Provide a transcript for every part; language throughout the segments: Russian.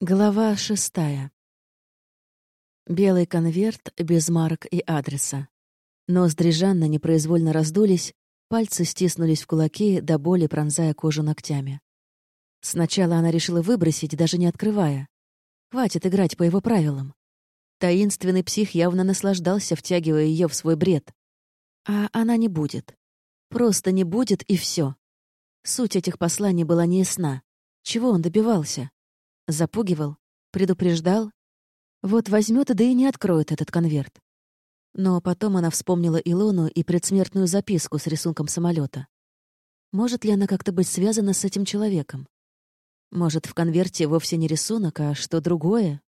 Глава шестая. Белый конверт без марок и адреса. Ноздри Жанны непроизвольно раздулись, пальцы стиснулись в кулаки, до боли пронзая кожу ногтями. Сначала она решила выбросить, даже не открывая. Хватит играть по его правилам. Таинственный псих явно наслаждался, втягивая ее в свой бред. А она не будет. Просто не будет, и все. Суть этих посланий была неясна. Чего он добивался? Запугивал? Предупреждал? Вот возьмет да и не откроет этот конверт. Но потом она вспомнила Илону и предсмертную записку с рисунком самолета. Может ли она как-то быть связана с этим человеком? Может, в конверте вовсе не рисунок, а что другое?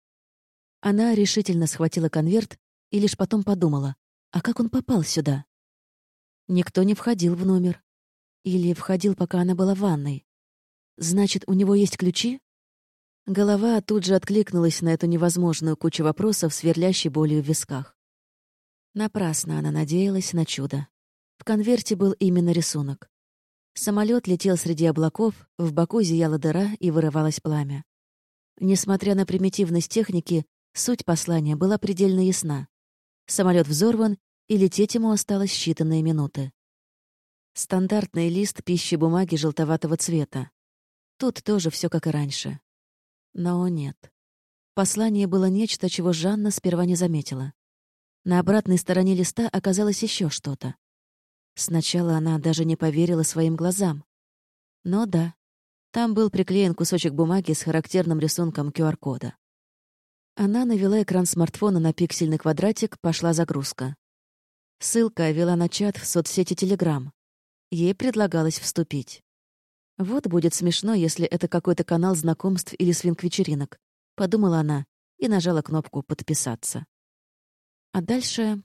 Она решительно схватила конверт и лишь потом подумала, а как он попал сюда? Никто не входил в номер. Или входил, пока она была в ванной. Значит, у него есть ключи? Голова тут же откликнулась на эту невозможную кучу вопросов, сверлящей болью в висках. Напрасно она надеялась на чудо. В конверте был именно рисунок. Самолет летел среди облаков, в боку зияла дыра и вырывалось пламя. Несмотря на примитивность техники, суть послания была предельно ясна. Самолет взорван, и лететь ему осталось считанные минуты. Стандартный лист пищи бумаги желтоватого цвета. Тут тоже все как и раньше. Но нет. Послание было нечто, чего Жанна сперва не заметила. На обратной стороне листа оказалось еще что-то. Сначала она даже не поверила своим глазам. Но да, там был приклеен кусочек бумаги с характерным рисунком QR-кода. Она навела экран смартфона на пиксельный квадратик, пошла загрузка. Ссылка вела на чат в соцсети Telegram. Ей предлагалось вступить. Вот будет смешно, если это какой-то канал знакомств или свинг-вечеринок, подумала она и нажала кнопку «Подписаться». А дальше...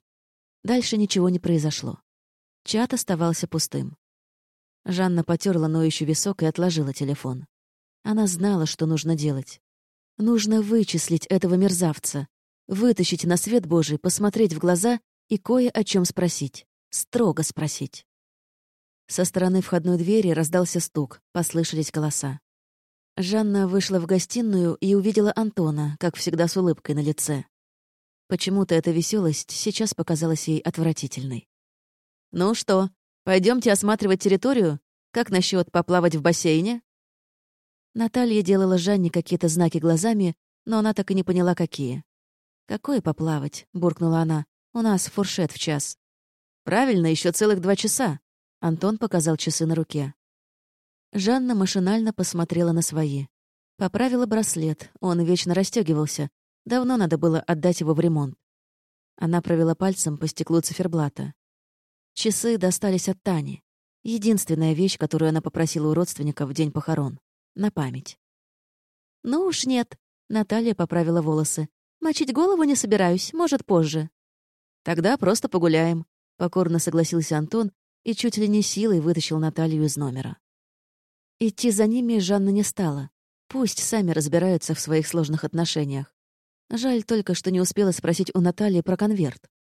Дальше ничего не произошло. Чат оставался пустым. Жанна потерла ноющий висок и отложила телефон. Она знала, что нужно делать. Нужно вычислить этого мерзавца, вытащить на свет Божий, посмотреть в глаза и кое о чем спросить. Строго спросить. Со стороны входной двери раздался стук, послышались голоса. Жанна вышла в гостиную и увидела Антона, как всегда с улыбкой на лице. Почему-то эта веселость сейчас показалась ей отвратительной. «Ну что, пойдемте осматривать территорию? Как насчет поплавать в бассейне?» Наталья делала Жанне какие-то знаки глазами, но она так и не поняла, какие. «Какое поплавать?» — буркнула она. «У нас фуршет в час». «Правильно, еще целых два часа. Антон показал часы на руке. Жанна машинально посмотрела на свои. Поправила браслет, он вечно расстегивался. Давно надо было отдать его в ремонт. Она провела пальцем по стеклу циферблата. Часы достались от Тани. Единственная вещь, которую она попросила у родственников в день похорон. На память. «Ну уж нет», — Наталья поправила волосы. «Мочить голову не собираюсь, может, позже». «Тогда просто погуляем», — покорно согласился Антон и чуть ли не силой вытащил Наталью из номера. Идти за ними Жанна не стала. Пусть сами разбираются в своих сложных отношениях. Жаль только, что не успела спросить у Натальи про конверт.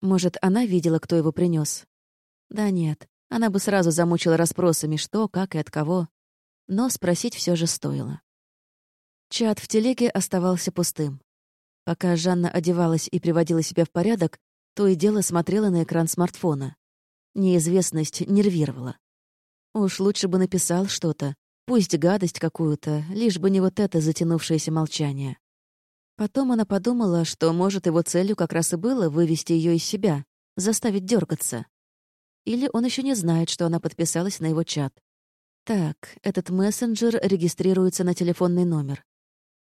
Может, она видела, кто его принес? Да нет, она бы сразу замучила расспросами, что, как и от кого. Но спросить все же стоило. Чат в телеге оставался пустым. Пока Жанна одевалась и приводила себя в порядок, то и дело смотрела на экран смартфона. Неизвестность нервировала. Уж лучше бы написал что-то, пусть гадость какую-то, лишь бы не вот это затянувшееся молчание. Потом она подумала, что, может, его целью как раз и было вывести ее из себя, заставить дергаться. Или он еще не знает, что она подписалась на его чат. Так, этот мессенджер регистрируется на телефонный номер.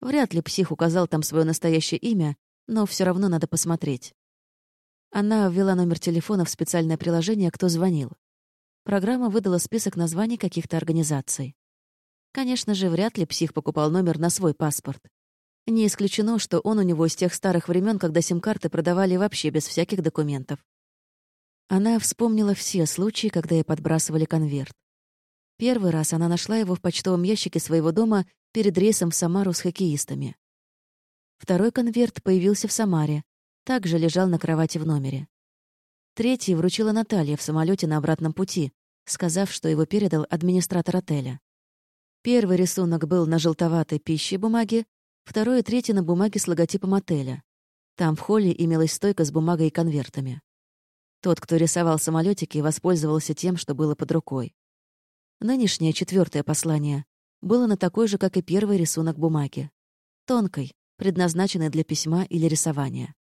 Вряд ли псих указал там свое настоящее имя, но все равно надо посмотреть. Она ввела номер телефона в специальное приложение «Кто звонил». Программа выдала список названий каких-то организаций. Конечно же, вряд ли псих покупал номер на свой паспорт. Не исключено, что он у него из тех старых времен, когда сим-карты продавали вообще без всяких документов. Она вспомнила все случаи, когда ей подбрасывали конверт. Первый раз она нашла его в почтовом ящике своего дома перед рейсом в Самару с хоккеистами. Второй конверт появился в Самаре, также лежал на кровати в номере. Третий вручила Наталья в самолете на обратном пути, сказав, что его передал администратор отеля. Первый рисунок был на желтоватой пище бумаге, второй и третий на бумаге с логотипом отеля. Там в холле имелась стойка с бумагой и конвертами. Тот, кто рисовал самолетики, воспользовался тем, что было под рукой. Нынешнее четвертое послание было на такой же, как и первый рисунок бумаги. Тонкой, предназначенной для письма или рисования.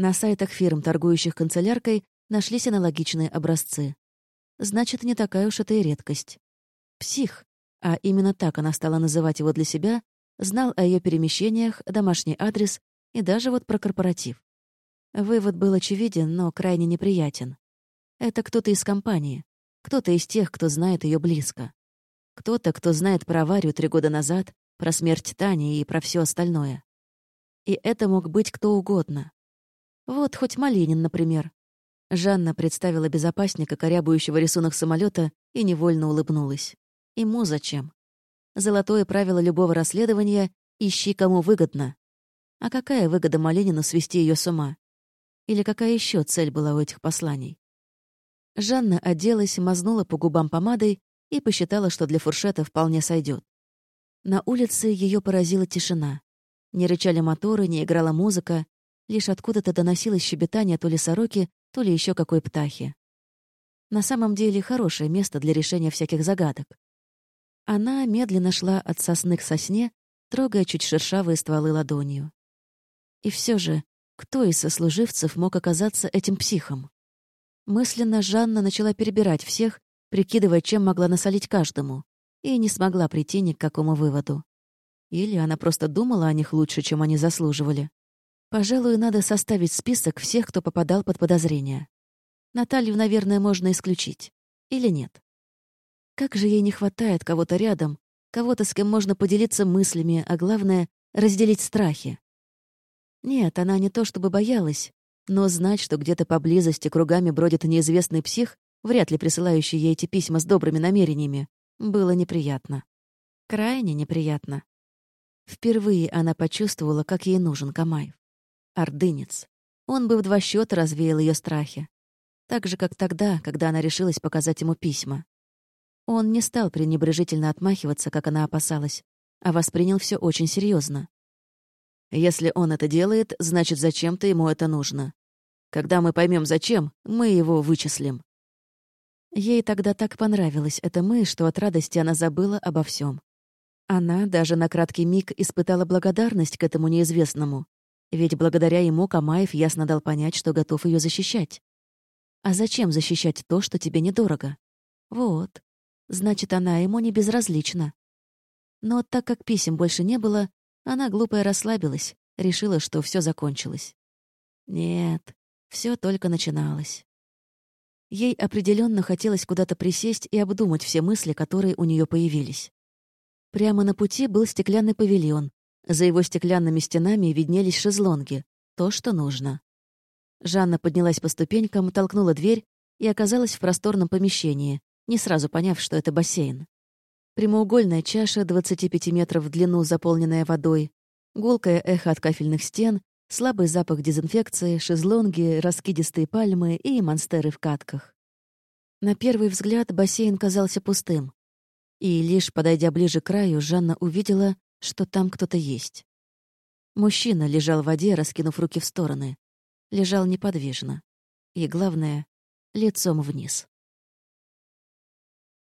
На сайтах фирм, торгующих канцеляркой, нашлись аналогичные образцы. Значит, не такая уж это и редкость. Псих, а именно так она стала называть его для себя, знал о ее перемещениях, домашний адрес и даже вот про корпоратив. Вывод был очевиден, но крайне неприятен. Это кто-то из компании, кто-то из тех, кто знает ее близко. Кто-то, кто знает про аварию три года назад, про смерть Тани и про все остальное. И это мог быть кто угодно. Вот хоть Малинин, например. Жанна представила безопасника, корябующего рисунок самолета, и невольно улыбнулась. Ему зачем? Золотое правило любого расследования — ищи, кому выгодно. А какая выгода Малинину свести ее с ума? Или какая еще цель была у этих посланий? Жанна оделась, мазнула по губам помадой и посчитала, что для фуршета вполне сойдет. На улице ее поразила тишина. Не рычали моторы, не играла музыка, лишь откуда-то доносилось щебетание то ли сороки, то ли еще какой птахи. На самом деле хорошее место для решения всяких загадок. Она медленно шла от сосны к сосне, трогая чуть шершавые стволы ладонью. И все же кто из сослуживцев мог оказаться этим психом? Мысленно Жанна начала перебирать всех, прикидывая, чем могла насолить каждому, и не смогла прийти ни к какому выводу. Или она просто думала о них лучше, чем они заслуживали. Пожалуй, надо составить список всех, кто попадал под подозрение. Наталью, наверное, можно исключить. Или нет? Как же ей не хватает кого-то рядом, кого-то, с кем можно поделиться мыслями, а главное — разделить страхи. Нет, она не то чтобы боялась, но знать, что где-то поблизости кругами бродит неизвестный псих, вряд ли присылающий ей эти письма с добрыми намерениями, было неприятно. Крайне неприятно. Впервые она почувствовала, как ей нужен Камаев. Ордынец. Он бы в два счета развеял ее страхи. Так же, как тогда, когда она решилась показать ему письма. Он не стал пренебрежительно отмахиваться, как она опасалась, а воспринял все очень серьезно. Если он это делает, значит, зачем-то ему это нужно. Когда мы поймем, зачем, мы его вычислим. Ей тогда так понравилось это «мы», что от радости она забыла обо всем. Она даже на краткий миг испытала благодарность к этому неизвестному, ведь благодаря ему Камаев ясно дал понять, что готов ее защищать. А зачем защищать то, что тебе недорого? Вот. Значит, она ему не безразлична. Но так как писем больше не было, она глупая расслабилась, решила, что все закончилось. Нет, все только начиналось. Ей определенно хотелось куда-то присесть и обдумать все мысли, которые у нее появились. Прямо на пути был стеклянный павильон. За его стеклянными стенами виднелись шезлонги. То, что нужно. Жанна поднялась по ступенькам, толкнула дверь и оказалась в просторном помещении, не сразу поняв, что это бассейн. Прямоугольная чаша 25 метров в длину, заполненная водой, гулкое эхо от кафельных стен, слабый запах дезинфекции, шезлонги, раскидистые пальмы и монстеры в катках. На первый взгляд бассейн казался пустым. И лишь подойдя ближе к краю, Жанна увидела, что там кто-то есть. Мужчина лежал в воде, раскинув руки в стороны. Лежал неподвижно. И, главное, лицом вниз.